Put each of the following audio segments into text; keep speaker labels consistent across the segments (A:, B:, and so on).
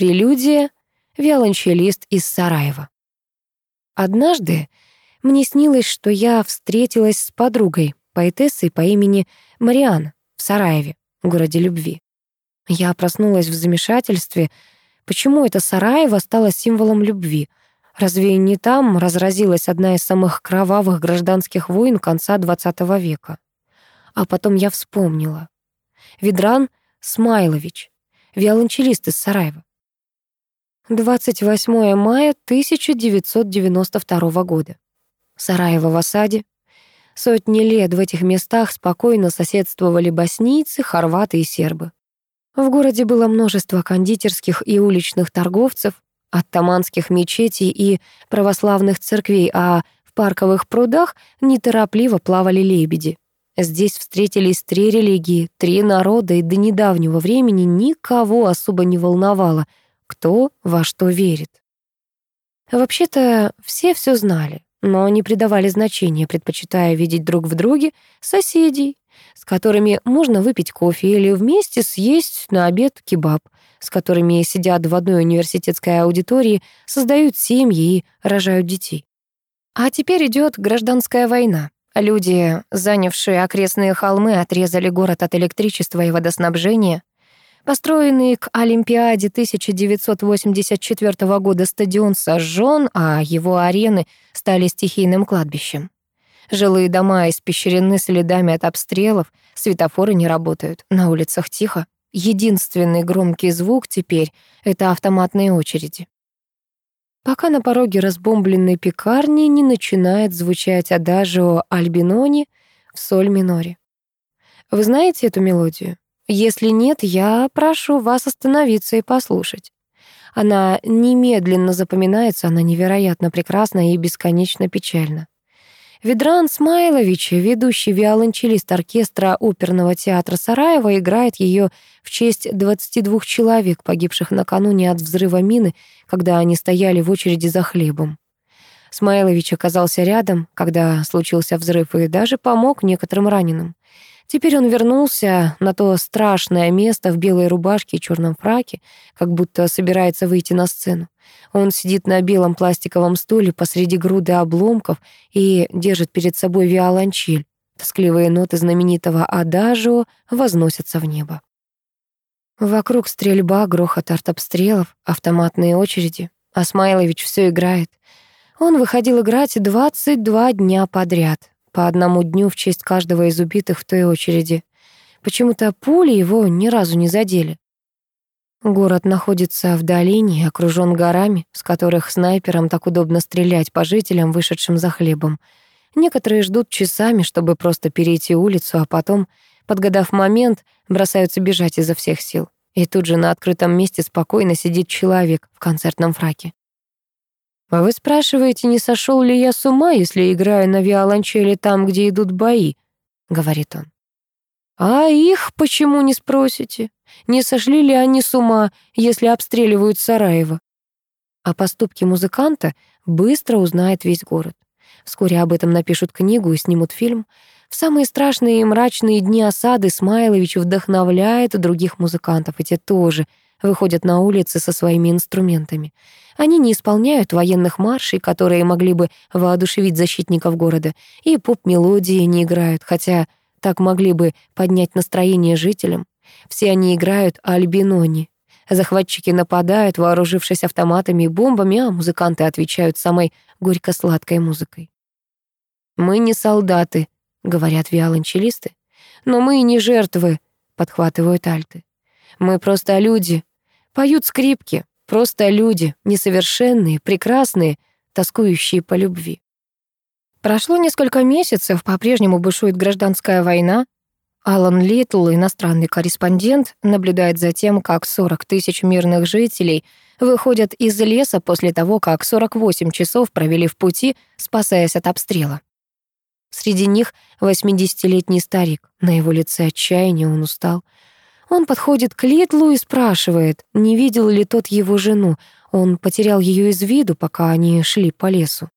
A: Прелюдия. Виолончелист из Сараева. Однажды мне снилось, что я встретилась с подругой, поэтессой по имени Мариан в Сараеве, городе любви. Я проснулась в замешательстве, почему это Сараево стало символом любви. Разве не там разразилась одна из самых кровавых гражданских войн конца XX века? А потом я вспомнила. Ведран Смайлович, виолончелист из Сараева. 28 мая 1992 года. Сараево в осаде. Сотни лет в этих местах спокойно соседствовали боснийцы, хорваты и сербы. В городе было множество кондитерских и уличных торговцев, оттаманских мечетей и православных церквей, а в парковых прудах неторопливо плавали лебеди. Здесь встретились три религии, три народа, и до недавнего времени никого особо не волновало, кто во что верит. Вообще-то все все знали, но не придавали значения, предпочитая видеть друг в друге соседей, с которыми можно выпить кофе или вместе съесть на обед кебаб, с которыми сидят в одной университетской аудитории, создают семьи и рожают детей. А теперь идет гражданская война. Люди, занявшие окрестные холмы, отрезали город от электричества и водоснабжения. Построенный к Олимпиаде 1984 года стадион сожжен, а его арены стали стихийным кладбищем. Жилые дома испещрены следами от обстрелов, светофоры не работают, на улицах тихо. Единственный громкий звук теперь — это автоматные очереди пока на пороге разбомбленной пекарни не начинает звучать адажио Альбинони в соль миноре. Вы знаете эту мелодию? Если нет, я прошу вас остановиться и послушать. Она немедленно запоминается, она невероятно прекрасна и бесконечно печальна. Ведран Смайлович, ведущий виолончелист оркестра оперного театра Сараева, играет ее в честь 22 человек, погибших накануне от взрыва мины, когда они стояли в очереди за хлебом. Смайлович оказался рядом, когда случился взрыв, и даже помог некоторым раненым. Теперь он вернулся на то страшное место в белой рубашке и черном фраке, как будто собирается выйти на сцену. Он сидит на белом пластиковом стуле посреди груды обломков и держит перед собой виолончель. Тоскливые ноты знаменитого адажио возносятся в небо. Вокруг стрельба, грохот артобстрелов, автоматные очереди. Асмайлович все играет. Он выходил играть 22 дня подряд, по одному дню в честь каждого из убитых в той очереди. Почему-то пули его ни разу не задели. Город находится в долине, окружен горами, с которых снайперам так удобно стрелять по жителям, вышедшим за хлебом. Некоторые ждут часами, чтобы просто перейти улицу, а потом, подгадав момент, бросаются бежать изо всех сил. И тут же на открытом месте спокойно сидит человек в концертном фраке. А вы спрашиваете, не сошел ли я с ума, если играю на виолончели там, где идут бои? говорит он. А их почему не спросите? Не сошли ли они с ума, если обстреливают Сараево? О поступке музыканта быстро узнает весь город. Вскоре об этом напишут книгу и снимут фильм. В самые страшные и мрачные дни осады Смайлович вдохновляет других музыкантов, и те тоже выходят на улицы со своими инструментами. Они не исполняют военных маршей, которые могли бы воодушевить защитников города, и поп-мелодии не играют, хотя так могли бы поднять настроение жителям. Все они играют альбинони. Захватчики нападают, вооружившись автоматами и бомбами, а музыканты отвечают самой горько-сладкой музыкой. «Мы не солдаты», — говорят виолончелисты. «Но мы и не жертвы», — подхватывают альты. «Мы просто люди». Поют скрипки, Просто люди, несовершенные, прекрасные, тоскующие по любви. Прошло несколько месяцев, по-прежнему бушует гражданская война. Алан Литл, иностранный корреспондент, наблюдает за тем, как 40 тысяч мирных жителей выходят из леса после того, как 48 часов провели в пути, спасаясь от обстрела. Среди них 80-летний старик. На его лице отчаяние, он устал. Он подходит к Литлу и спрашивает, не видел ли тот его жену. Он потерял ее из виду, пока они шли по лесу.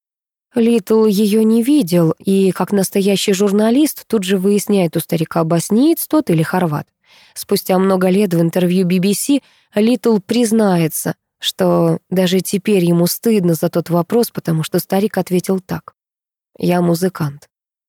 A: Литл ее не видел, и, как настоящий журналист, тут же выясняет у старика, боснеец тот или хорват. Спустя много лет в интервью BBC Литл признается, что даже теперь ему стыдно за тот вопрос, потому что старик ответил так. «Я музыкант.